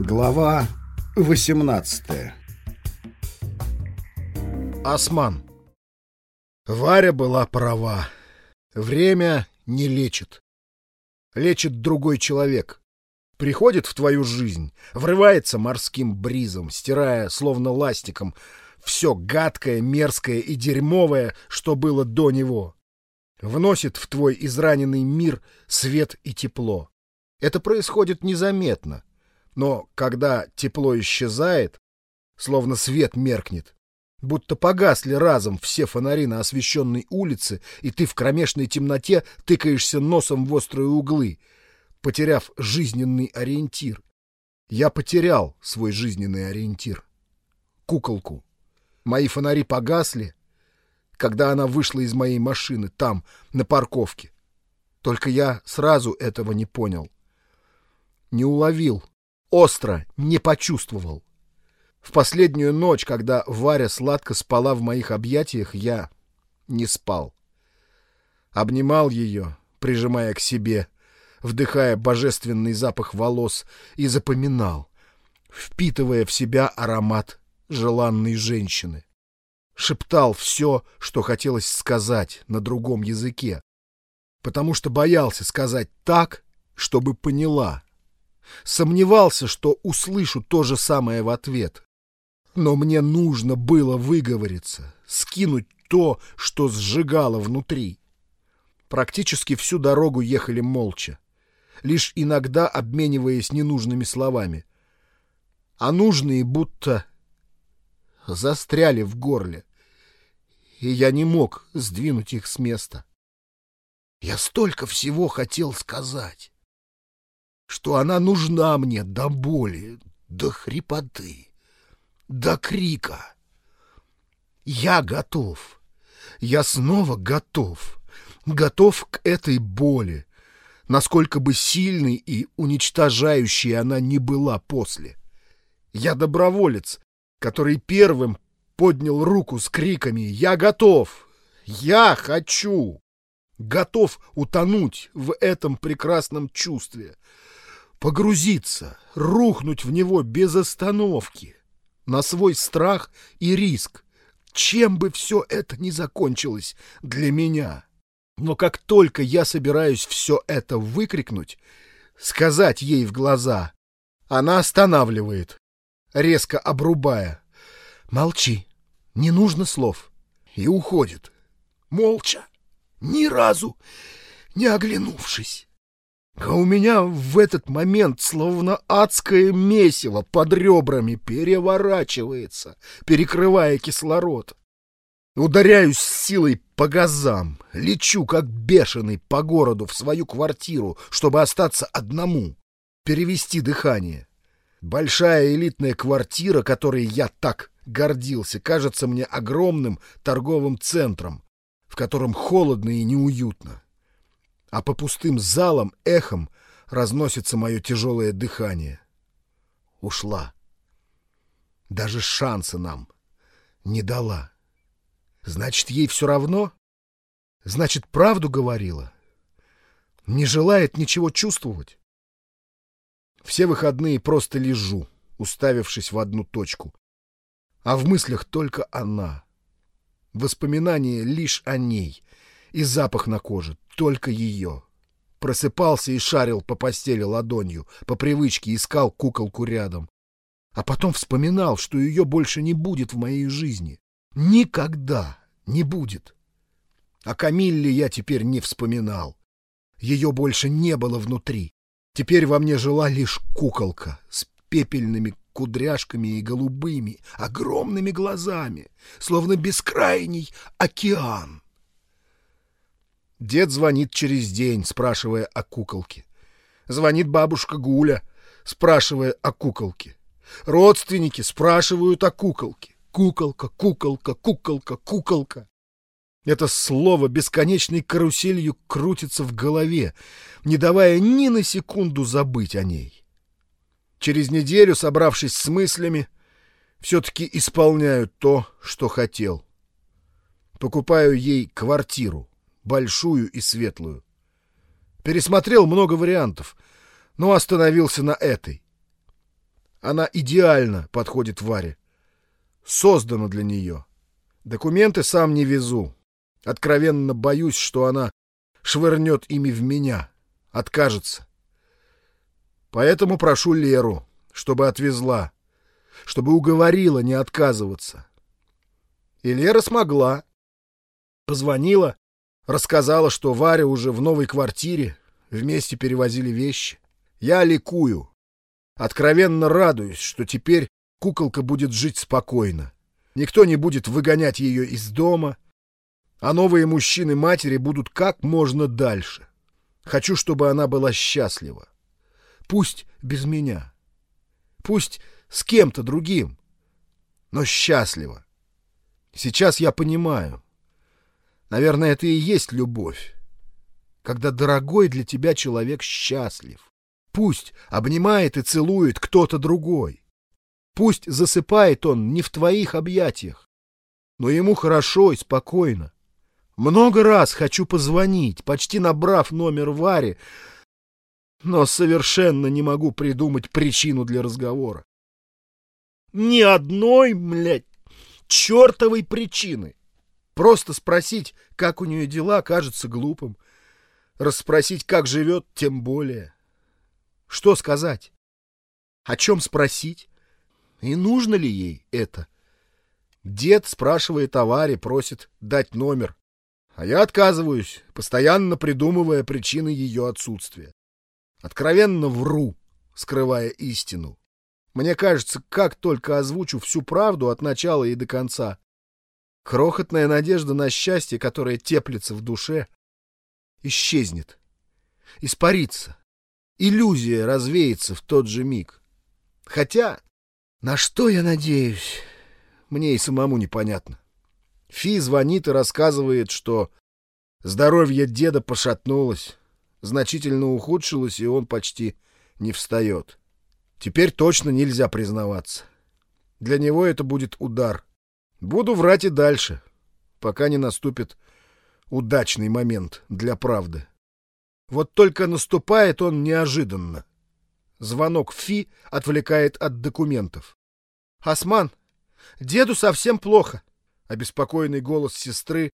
Глава 18 Осман. Варя была права. Время не лечит. Лечит другой человек. Приходит в твою жизнь, врывается морским бризом, стирая, словно ластиком, все гадкое, мерзкое и дерьмовое, что было до него. Вносит в твой израненный мир свет и тепло. Это происходит незаметно. Но когда тепло исчезает, словно свет меркнет, будто погасли разом все фонари на освещенной улице, и ты в кромешной темноте тыкаешься носом в острые углы, потеряв жизненный ориентир. Я потерял свой жизненный ориентир. Куколку. Мои фонари погасли, когда она вышла из моей машины там, на парковке. Только я сразу этого не понял. Не уловил, остро не почувствовал. В последнюю ночь, когда Варя сладко спала в моих объятиях, я не спал. Обнимал ее, прижимая к себе, вдыхая божественный запах волос, и запоминал, впитывая в себя аромат желанной женщины. Шептал все, что хотелось сказать на другом языке, потому что боялся сказать так, чтобы поняла. Сомневался, что услышу то же самое в ответ. Но мне нужно было выговориться, скинуть то, что сжигало внутри. Практически всю дорогу ехали молча, лишь иногда обмениваясь ненужными словами. А нужные будто застряли в горле, и я не мог сдвинуть их с места. Я столько всего хотел сказать что она нужна мне до боли, до хрипоты, до крика. Я готов. Я снова готов. Готов к этой боли, насколько бы сильной и уничтожающей она ни была после. Я доброволец, который первым поднял руку с криками «Я готов! Я хочу!» Готов утонуть в этом прекрасном чувстве — погрузиться, рухнуть в него без остановки, на свой страх и риск, чем бы все это ни закончилось для меня. Но как только я собираюсь все это выкрикнуть, сказать ей в глаза, она останавливает, резко обрубая. «Молчи, не нужно слов». И уходит, молча, ни разу не оглянувшись. А у меня в этот момент словно адское месиво под ребрами переворачивается, перекрывая кислород. Ударяюсь силой по газам, лечу как бешеный по городу в свою квартиру, чтобы остаться одному, перевести дыхание. Большая элитная квартира, которой я так гордился, кажется мне огромным торговым центром, в котором холодно и неуютно а по пустым залам эхом разносится мое тяжелое дыхание. Ушла. Даже шанса нам не дала. Значит, ей все равно? Значит, правду говорила? Не желает ничего чувствовать? Все выходные просто лежу, уставившись в одну точку. А в мыслях только она. Воспоминания лишь о ней — и запах на коже, только ее. Просыпался и шарил по постели ладонью, по привычке искал куколку рядом. А потом вспоминал, что ее больше не будет в моей жизни. Никогда не будет. О Камилле я теперь не вспоминал. Ее больше не было внутри. Теперь во мне жила лишь куколка с пепельными кудряшками и голубыми, огромными глазами, словно бескрайний океан. Дед звонит через день, спрашивая о куколке. Звонит бабушка Гуля, спрашивая о куколке. Родственники спрашивают о куколке. Куколка, куколка, куколка, куколка. Это слово бесконечной каруселью крутится в голове, не давая ни на секунду забыть о ней. Через неделю, собравшись с мыслями, все-таки исполняю то, что хотел. Покупаю ей квартиру большую и светлую. Пересмотрел много вариантов, но остановился на этой. Она идеально подходит Варе. Создана для нее. Документы сам не везу. Откровенно боюсь, что она швырнет ими в меня. Откажется. Поэтому прошу Леру, чтобы отвезла, чтобы уговорила не отказываться. И Лера смогла. Позвонила, рассказала, что Варя уже в новой квартире, вместе перевозили вещи. Я ликую. Откровенно радуюсь, что теперь куколка будет жить спокойно. Никто не будет выгонять ее из дома, а новые мужчины-матери будут как можно дальше. Хочу, чтобы она была счастлива. Пусть без меня. Пусть с кем-то другим, но счастлива. Сейчас я понимаю. Наверное, это и есть любовь. Когда дорогой для тебя человек счастлив. Пусть обнимает и целует кто-то другой. Пусть засыпает он не в твоих объятиях, но ему хорошо и спокойно. Много раз хочу позвонить, почти набрав номер Вари, но совершенно не могу придумать причину для разговора. Ни одной, блядь, чертовой причины. Просто спросить, как у нее дела, кажется глупым. Расспросить, как живет, тем более. Что сказать? О чем спросить? И нужно ли ей это? Дед спрашивает о Варе, просит дать номер. А я отказываюсь, постоянно придумывая причины ее отсутствия. Откровенно вру, скрывая истину. Мне кажется, как только озвучу всю правду от начала и до конца, крохотная надежда на счастье, которая теплится в душе, исчезнет, испарится. Иллюзия развеется в тот же миг. Хотя на что я надеюсь, мне и самому непонятно. Фи звонит и рассказывает, что здоровье деда пошатнулось, значительно ухудшилось, и он почти не встает. Теперь точно нельзя признаваться. Для него это будет удар. Буду врать и дальше, пока не наступит удачный момент для правды. Вот только наступает он неожиданно. Звонок Фи отвлекает от документов. «Осман, деду совсем плохо!» Обеспокоенный голос сестры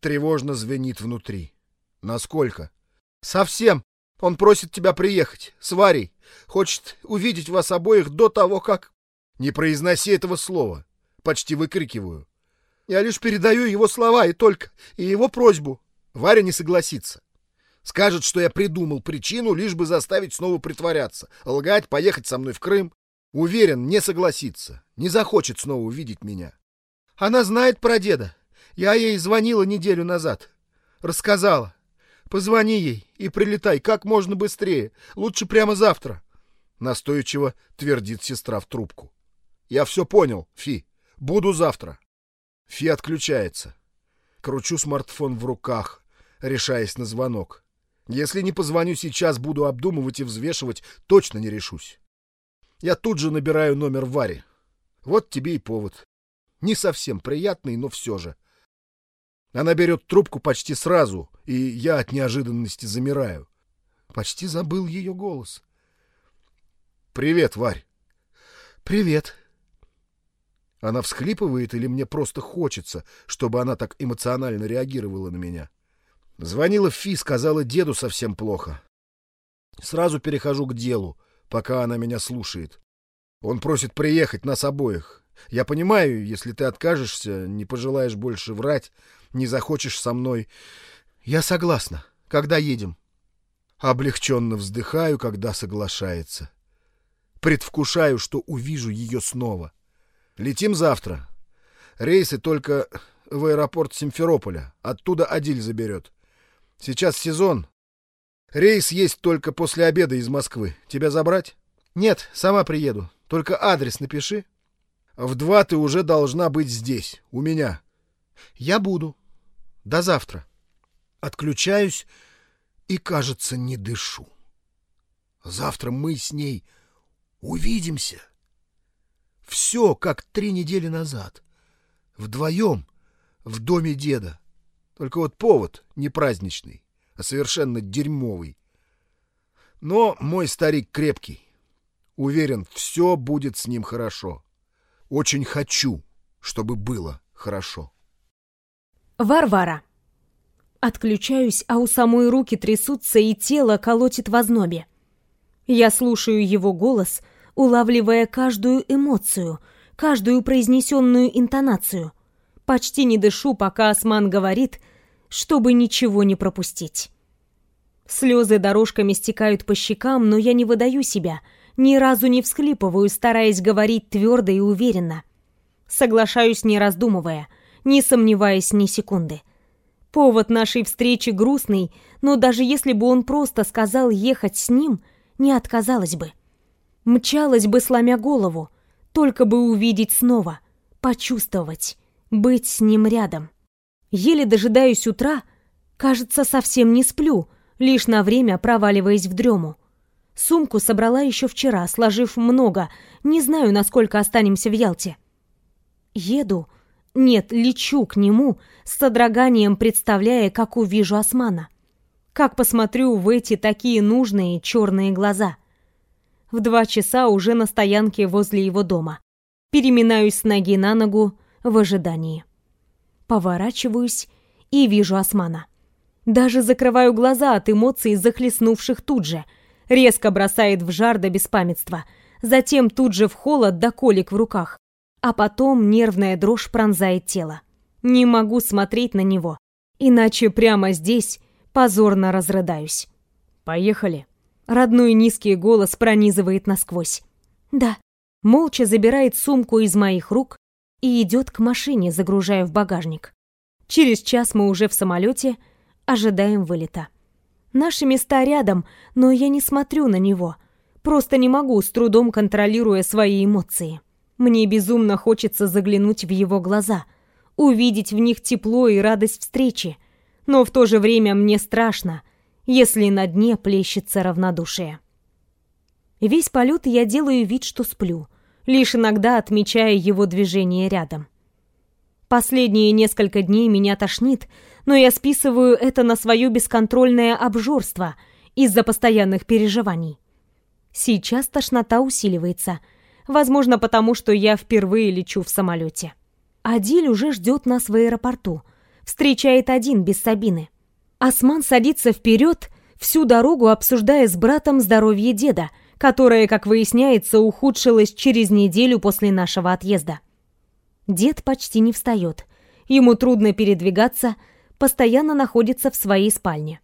тревожно звенит внутри. «Насколько?» «Совсем. Он просит тебя приехать. С Варей. Хочет увидеть вас обоих до того, как...» «Не произноси этого слова!» Почти выкрикиваю. «Я лишь передаю его слова и только, и его просьбу. Варя не согласится. Скажет, что я придумал причину, лишь бы заставить снова притворяться, лгать, поехать со мной в Крым. Уверен, не согласится, не захочет снова увидеть меня. Она знает про деда. Я ей звонила неделю назад. Рассказала. Позвони ей и прилетай как можно быстрее. Лучше прямо завтра. Настойчиво твердит сестра в трубку. Я все понял, Фи. Буду завтра. Фи отключается. Кручу смартфон в руках, решаясь на звонок. Если не позвоню сейчас, буду обдумывать и взвешивать, точно не решусь. Я тут же набираю номер Вари. Вот тебе и повод. Не совсем приятный, но все же. Она берет трубку почти сразу, и я от неожиданности замираю. Почти забыл ее голос. «Привет, Варь». «Привет». Она всхлипывает или мне просто хочется, чтобы она так эмоционально реагировала на меня? Звонила Фи, сказала деду совсем плохо. Сразу перехожу к делу, пока она меня слушает. Он просит приехать нас обоих. Я понимаю, если ты откажешься, не пожелаешь больше врать, не захочешь со мной. Я согласна. Когда едем? Облегченно вздыхаю, когда соглашается. Предвкушаю, что увижу ее снова. Летим завтра. Рейсы только в аэропорт Симферополя. Оттуда Адиль заберет. Сейчас сезон. Рейс есть только после обеда из Москвы. Тебя забрать? Нет, сама приеду. Только адрес напиши. В два ты уже должна быть здесь, у меня. Я буду. До завтра. Отключаюсь и, кажется, не дышу. Завтра мы с ней увидимся. Все, как три недели назад. Вдвоем в доме деда. Только вот повод не праздничный, а совершенно дерьмовый. Но мой старик крепкий. Уверен, все будет с ним хорошо. Очень хочу, чтобы было хорошо. Варвара. Отключаюсь, а у самой руки трясутся и тело колотит в ознобе. Я слушаю его голос, улавливая каждую эмоцию, каждую произнесенную интонацию. Почти не дышу, пока Осман говорит, чтобы ничего не пропустить. Слезы дорожками стекают по щекам, но я не выдаю себя, ни разу не всхлипываю, стараясь говорить твердо и уверенно. Соглашаюсь, не раздумывая, не сомневаясь ни секунды. Повод нашей встречи грустный, но даже если бы он просто сказал ехать с ним, не отказалась бы. Мчалась бы, сломя голову, только бы увидеть снова, почувствовать, быть с ним рядом. Еле дожидаюсь утра, кажется, совсем не сплю, лишь на время проваливаясь в дрему. Сумку собрала еще вчера, сложив много, не знаю, насколько останемся в Ялте. Еду, нет, лечу к нему, с содроганием представляя, как увижу Османа. Как посмотрю в эти такие нужные черные глаза. В два часа уже на стоянке возле его дома. Переминаюсь с ноги на ногу в ожидании. Поворачиваюсь и вижу Османа. Даже закрываю глаза от эмоций, захлестнувших тут же. Резко бросает в жар до беспамятства. Затем тут же в холод до колик в руках. А потом нервная дрожь пронзает тело. Не могу смотреть на него. Иначе прямо здесь позорно разрыдаюсь. «Поехали». Родной низкий голос пронизывает насквозь. «Да». Молча забирает сумку из моих рук и идет к машине, загружая в багажник. Через час мы уже в самолете, ожидаем вылета. Наши места рядом, но я не смотрю на него. Просто не могу, с трудом контролируя свои эмоции. Мне безумно хочется заглянуть в его глаза, увидеть в них тепло и радость встречи. Но в то же время мне страшно, если на дне плещется равнодушие. Весь полет я делаю вид, что сплю, лишь иногда отмечая его движение рядом. Последние несколько дней меня тошнит, но я списываю это на свое бесконтрольное обжорство из-за постоянных переживаний. Сейчас тошнота усиливается, возможно, потому что я впервые лечу в самолете. Адиль уже ждет нас в аэропорту, встречает один без Сабины. Осман садится вперед, всю дорогу обсуждая с братом здоровье деда, которое, как выясняется, ухудшилось через неделю после нашего отъезда. Дед почти не встает. Ему трудно передвигаться, постоянно находится в своей спальне.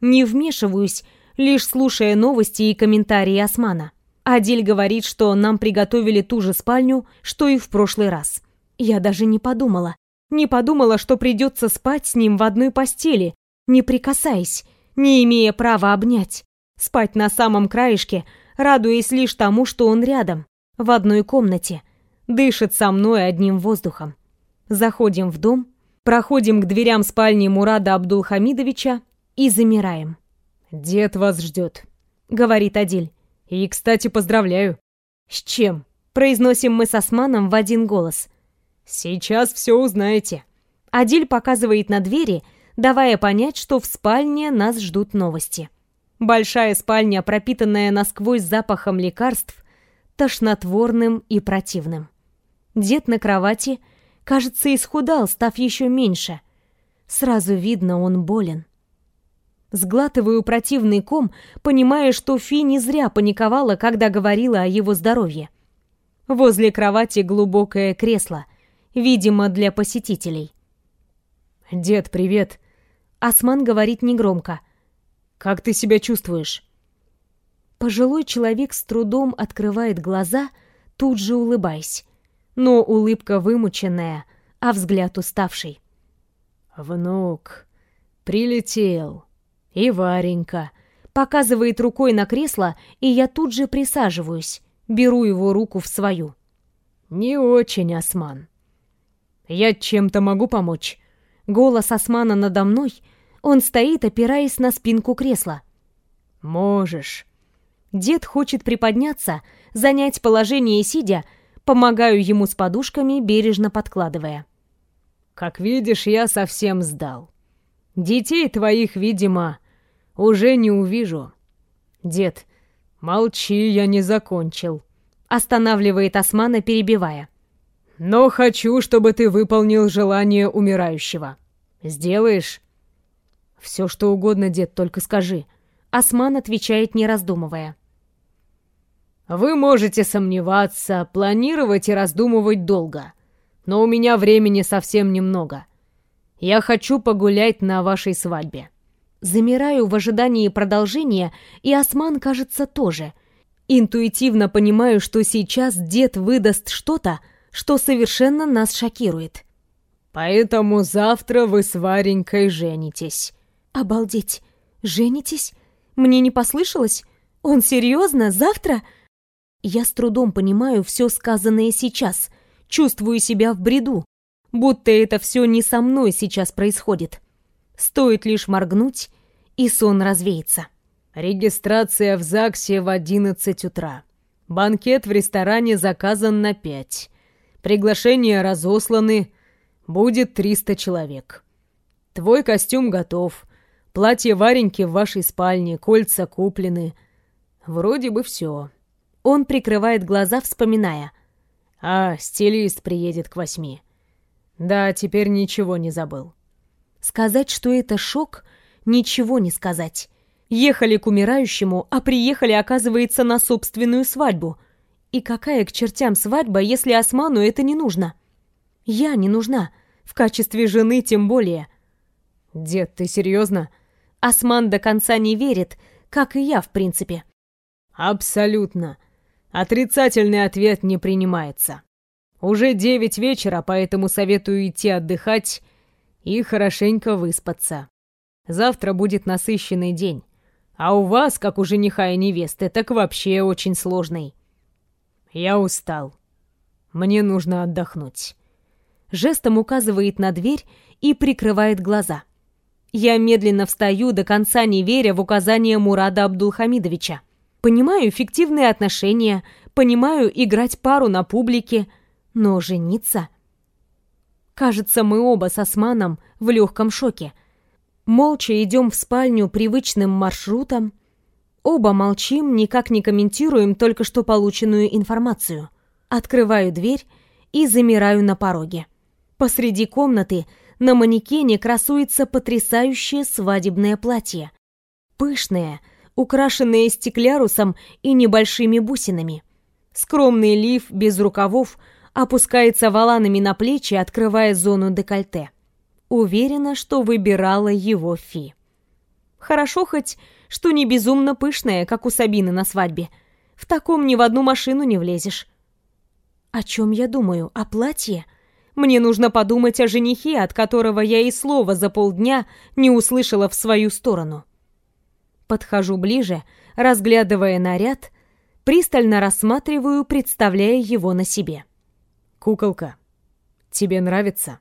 Не вмешиваюсь, лишь слушая новости и комментарии Османа. Адиль говорит, что нам приготовили ту же спальню, что и в прошлый раз. Я даже не подумала. Не подумала, что придется спать с ним в одной постели, не прикасаясь, не имея права обнять. Спать на самом краешке, радуясь лишь тому, что он рядом, в одной комнате — дышит со мной одним воздухом. Заходим в дом, проходим к дверям спальни Мурада Абдулхамидовича и замираем. «Дед вас ждет», — говорит Адиль. «И, кстати, поздравляю». «С чем?» — произносим мы с Османом в один голос. «Сейчас все узнаете». Адиль показывает на двери, давая понять, что в спальне нас ждут новости. Большая спальня, пропитанная насквозь запахом лекарств, тошнотворным и противным. Дед на кровати, кажется, исхудал, став еще меньше. Сразу видно, он болен. Сглатываю противный ком, понимая, что Фи не зря паниковала, когда говорила о его здоровье. Возле кровати глубокое кресло, видимо, для посетителей. «Дед, привет!» Осман говорит негромко. «Как ты себя чувствуешь?» Пожилой человек с трудом открывает глаза, тут же улыбаясь но улыбка вымученная, а взгляд уставший. «Внук, прилетел. И Варенька». Показывает рукой на кресло, и я тут же присаживаюсь, беру его руку в свою. «Не очень, Осман. Я чем-то могу помочь?» Голос Османа надо мной, он стоит, опираясь на спинку кресла. «Можешь». Дед хочет приподняться, занять положение сидя, Помогаю ему с подушками, бережно подкладывая. «Как видишь, я совсем сдал. Детей твоих, видимо, уже не увижу. Дед, Молчи, я не закончил. Останавливает Османа, перебивая. Но хочу, чтобы ты выполнил желание умирающего. Сделаешь? Все, что угодно, дед, только скажи. Осман отвечает, не раздумывая. Вы можете сомневаться, планировать и раздумывать долго. Но у меня времени совсем немного. Я хочу погулять на вашей свадьбе. Замираю в ожидании продолжения, и Осман, кажется, тоже. Интуитивно понимаю, что сейчас дед выдаст что-то, что совершенно нас шокирует. Поэтому завтра вы с Варенькой женитесь. Обалдеть. Женитесь? Мне не послышалось? Он серьезно? Завтра? Я с трудом понимаю все сказанное сейчас. Чувствую себя в бреду. Будто это все не со мной сейчас происходит. Стоит лишь моргнуть, и сон развеется. Регистрация в ЗАГСе в 11 утра. Банкет в ресторане заказан на 5. Приглашения разосланы. Будет 300 человек. Твой костюм готов. Платье Вареньки в вашей спальне, кольца куплены. Вроде бы все. Он прикрывает глаза, вспоминая. А, стилист приедет к восьми. Да, теперь ничего не забыл. Сказать, что это шок, ничего не сказать. Ехали к умирающему, а приехали, оказывается, на собственную свадьбу. И какая к чертям свадьба, если Осману это не нужно? Я не нужна. В качестве жены тем более. Дед, ты серьезно? Осман до конца не верит, как и я, в принципе. Абсолютно. Отрицательный ответ не принимается. Уже девять вечера, поэтому советую идти отдыхать и хорошенько выспаться. Завтра будет насыщенный день. А у вас, как у жениха и невесты, так вообще очень сложный. Я устал. Мне нужно отдохнуть. Жестом указывает на дверь и прикрывает глаза. Я медленно встаю, до конца не веря в указания Мурада Абдулхамидовича. Понимаю фиктивные отношения, понимаю играть пару на публике, но жениться... Кажется, мы оба с Османом в легком шоке. Молча идем в спальню привычным маршрутом. Оба молчим, никак не комментируем только что полученную информацию. Открываю дверь и замираю на пороге. Посреди комнаты на манекене красуется потрясающее свадебное платье. Пышное, украшенное стеклярусом и небольшими бусинами. Скромный лиф без рукавов опускается валанами на плечи, открывая зону декольте. Уверена, что выбирала его Фи. Хорошо хоть, что не безумно пышное, как у Сабины на свадьбе. В таком ни в одну машину не влезешь. О чем я думаю? О платье? Мне нужно подумать о женихе, от которого я и слова за полдня не услышала в свою сторону. Подхожу ближе, разглядывая наряд, пристально рассматриваю, представляя его на себе. «Куколка, тебе нравится?»